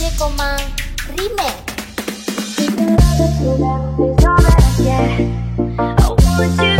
DJ Komang Remix I want you